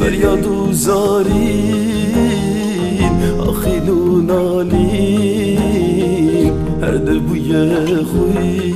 فریاد و زارین آخیل نالین هر دبوی خوین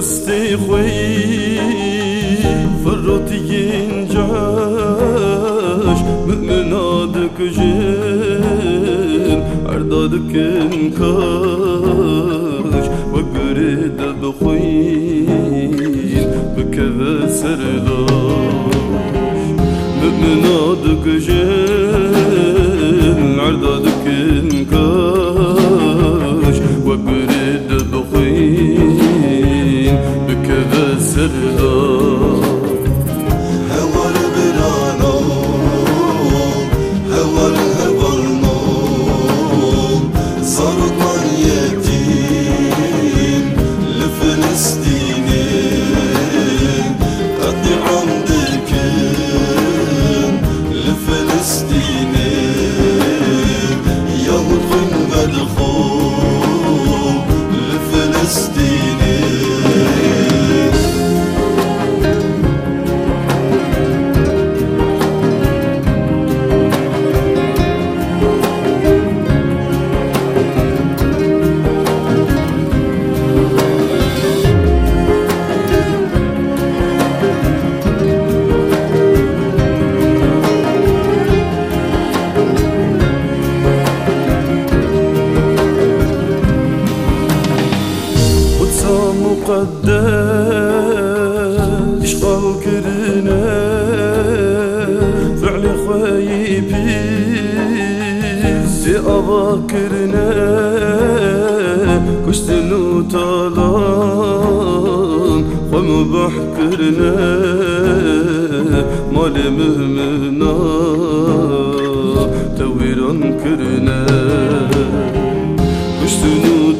تولي دوستي خوي فرطي ينجاش مؤمنادك جين عردادك انكاش وقريد بخوين بكذا سرداش مؤمنادك جين بكذا سرداش هوى البرانا هوى الهوى الموم مقدس اشغال كرنا فعل خايبي زي أباكرنا كشتنو طالان خم بحكرنا مال مهمنا تويران كرنا. كشتنو